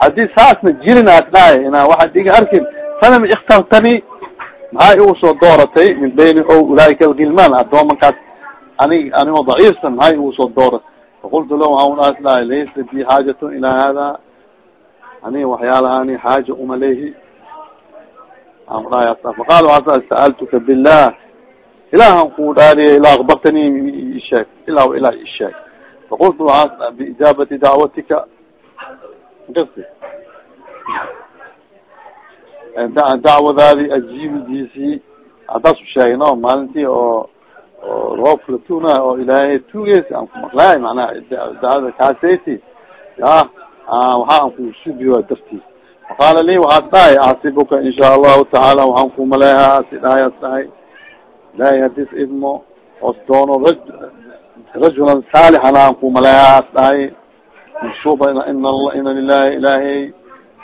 Speaker 1: haddii saasna jirin as dhahay inaa waxaad iga arkin fanama ikhtartani maxaa igu soo dooratay min bayni o ulaaika algilman adoomankaas anig anigoo daciifsan maxaa igu soo dooratay faqultu la waxaan as dhahay laysa bi xaajatun ilaa hada aniga waxyaalahani xaaja uma lehi faqal waa sa'altuka billah ilahan ku dhaariya ilaa akbartani isheeg ilaa ilaa isheeg faqultu waa biijaabati dacwatika. Dacwadaadi ajiibidiisii. Haddaas u sheegay no maalintii oo oo roobka la tugnaay oo ilaahay tugeysa aan kumaqlaay manaha daada kaaseti ya waxa aan kusubiyo dartiis. Faqaala li waxaas dhahay axsibuka in sha allahu tacaala waxaan kumaleehaa si dhahayaas dhahay. Ilahay hadis idmo os doono ra rajulan saalixan aan kumaleehaas dhahay. Mashuba ina lilahi ilaahay.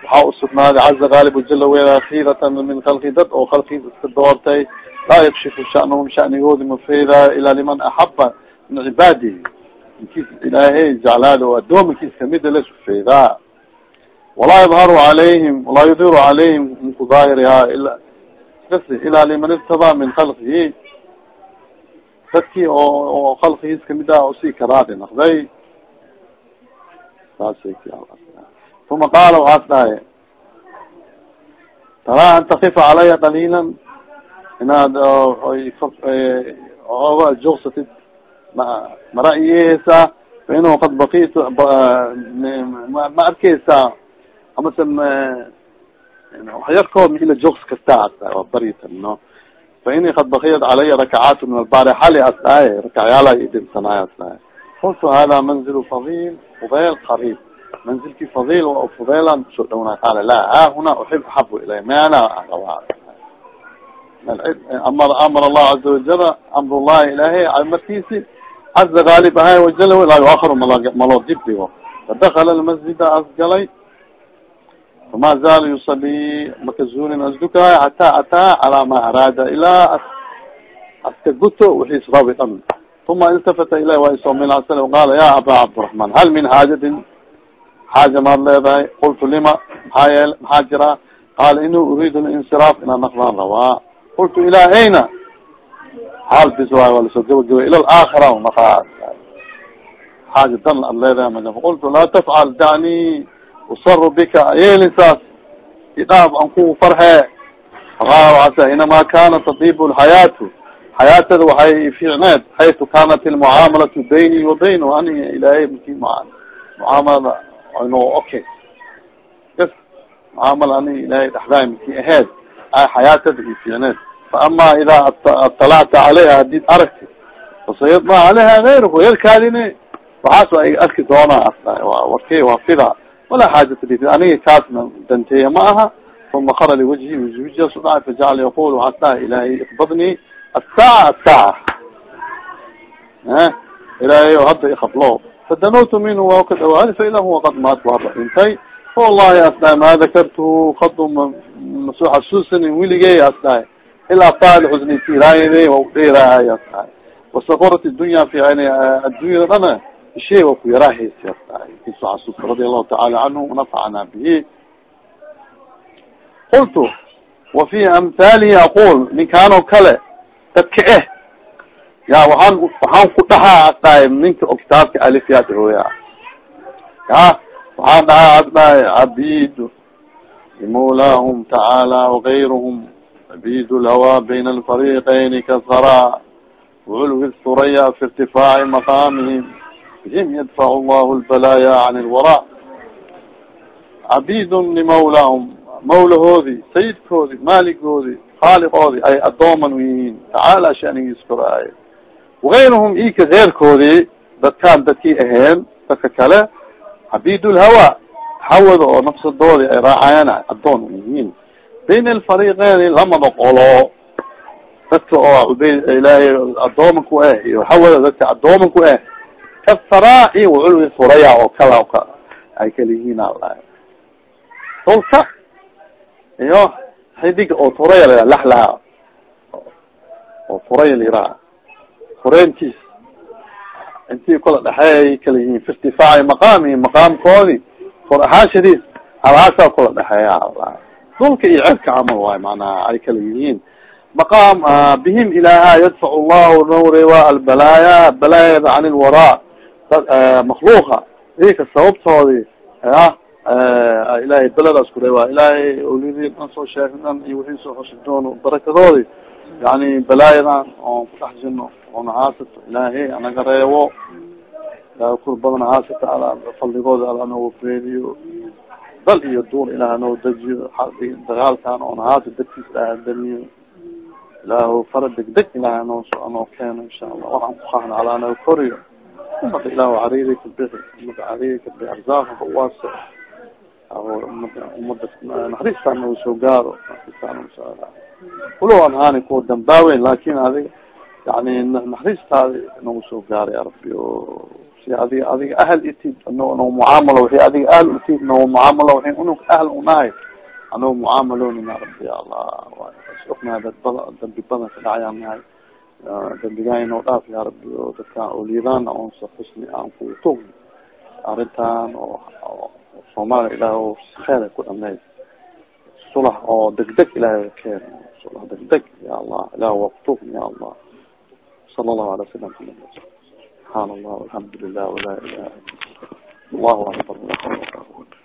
Speaker 1: Waxaa usugnaaday caza gaalib jala wela khiratan min kalki dad oo kalkiisa iska doortay. Laa yakshifu shanahum shanigoodi mafeydaayo ilaa liman axaba min cibaadihi inkiis ilaahay jeclaada oo addoominkiis kamida la sufeydaa walaa yadharu calayhim walaa yudhiru calayhim mku daahirihaa ila ilaa liman irtadaa min khalqihi dadkii oo khalqigiis ka mid ah u sii karaadi naqday uma qaala waxaas dhahay taraa an takifa calaya qaliila inaad oga joogsatid ma ra'yiheysaa fa inahu qad bakitu ma arkeysaa amase waxyarkood ma ila joogs kastaa waa baritan no. Fa ini kad bakiyat calaya rakacaat min albari xali rakacyaala idinsanaayo as dhahay hada manzil fadil fudayl qariib. Manzilki fadil fudaylan soo dhawnaa qaala la ha huna uxib axabu ilay meana rabaa amar amar allahu caza wajala amr llahi ilahay amarkiisi caza gaalib ahay wajala laa yuakar mal maloo dib dhigo fadakala lmasjida asgalay fama zaala yusali makazulin asdukaay hataa ataa calaa ma araada ilaa aska guto wixiis rabi dhan uma iltafata ilah waa isoo min sl qaala ya aba cabdiraحman hal min xaajatin xaaja maad leedahay qultu lima maxaa yeel maxaa jiraa qaala ini uriidu linsiraaf inaan naqdaan rabaa qultu ilaa ayna xaal bis waay waa la soo gabagabay ila laakhira makaa xaaja dan ad leedahay ma qultu laa tafcal dacni usaru bika yeelin saas idhaaf an ku farxe faqaala waasa inamaa kana tadib lxayaatu xayaatada waxay fiicneed xaytu kanat ilmucaamalatu bayni wa bayno ani ilaahay maki mucaamalada no okay. mucaamala ani ilaahay dhexdaay maki aheed ay xayaatada i fiicneed faama ida aطalacta calayha hadid aragti. Fasayadma calayha gayrku yarkaadine. Waxaas waa arki doonaa warke waa fida. Walaa xaajata li aniga kaasna danteeya ma aha. Uma kara liwajhi wajhias udhaay fajacala yaqul waxaas dhahay ilahay ikbadnii asaaca asaaca ilaahay hadda ikablo fadanawtu minhu waa ka dhawaadi faida huwa qad maat waaba dhintay wallahi as dhahay ma dakartuhu kadu masoo xasuusanin weligey as dhahay ilaa faal waa udheerahay as dhahay wasakurat dunya fi ayni addunyada dhana ishay waa ku yarahaysi as dhahay kisoo xasuusta radi allahu taala canhu nafacana bihi qultu wa fi amhaalihi aqul ninkaanoo kale dadka eh ya waxaan waxaan ku dhahaa as dhahay ninka oo kitaabka alifyaad hooya ya waxaan dhahaa as dhahay cabid limawlaahum tacaala wagayruhum cabid lhawa bayna alfariqayni kasara wculwi thuraya fi irtifaaci maqaamihim bihim yadfac allahu lbalaya can lwara cabidun limawlaahum mawlahoodi sayidkoodi maaligoodi khaaliqoodi ay adooman u yihiin tacaala shanigiis koraaye wagayruhum ika keyrkoodii dadkaan dadkii aheen dadka kale cabidulhawa hawada oo nafsadoodi ay raacayaan bayna alfariqeyn lamada qolo dadka oo ilaahay adooman ku ah iyo hawada dadka adooman ku ah kasaraaci waculwi furaya oo kala ay kala yihiin ala dhulka iyo xidig oo furaya la laxlaha oo furaya lairaa fureyntiis intii kala dhexeeya kala yihiin fi irtifaaci maqaami maqaamkoodi kor ahaanshadiis alhaasaa kula dhexeeya dhulka iyo cerka camal waay manaha ay kala yihiin. Maqaam bihim ilaaha yadfac llahu nawrewa albalaaya balaayada can ilwaraa makluuqa ika sababtoodi ah ilahay beladaas ku rewa ilaahay olidii dhan soo sheegay dhan iyo wixii soo xusi doono barakadoodi. Yani balaayadan oon ku dhex jirno oona haasato ilaahay anaga reebo. Ilaah kur badan haasata ala fadligooda ala noo feediyo dal iyo duur ilaah noo dagaalkan oon haasa dadkiis ilaah damiyo ilaahu fara degdeg ilahay anoo anoo keeno insha allah waxaan kuqaana alaa naga koriyo umada ilaahu cariri ka bixi umada cariri ka bixi arzaaqaka uwaasi umada umada naxariistaa nagu soo gaaro naxariistaa nagu soo kulo an haani kuwa dambaaweyn laakin adiga yani naxariistaadi nagu soo gaara ya rabbi si adiga ahal itid no no mucaamalo waxi adiga ahal utid no mucaamalo waxin unug ahal u nahay ya rabbi ya allah ognahay dad bada dambi badan ka dhacayaan nahay. Dambigaa inoo dhaaf ya rabbi o dadkaan oliyadaana onsa xusni aan ku tugni arrintan oo soomaaliya ilaah kheer ku dhameyd sulax oo degdeg ilahay keen sulax degdeg ya allah ilah waa kutugni ya allah sala allahu ala muhamed subxaan allah alxamdu lilah wala ilaha illa allahu akbar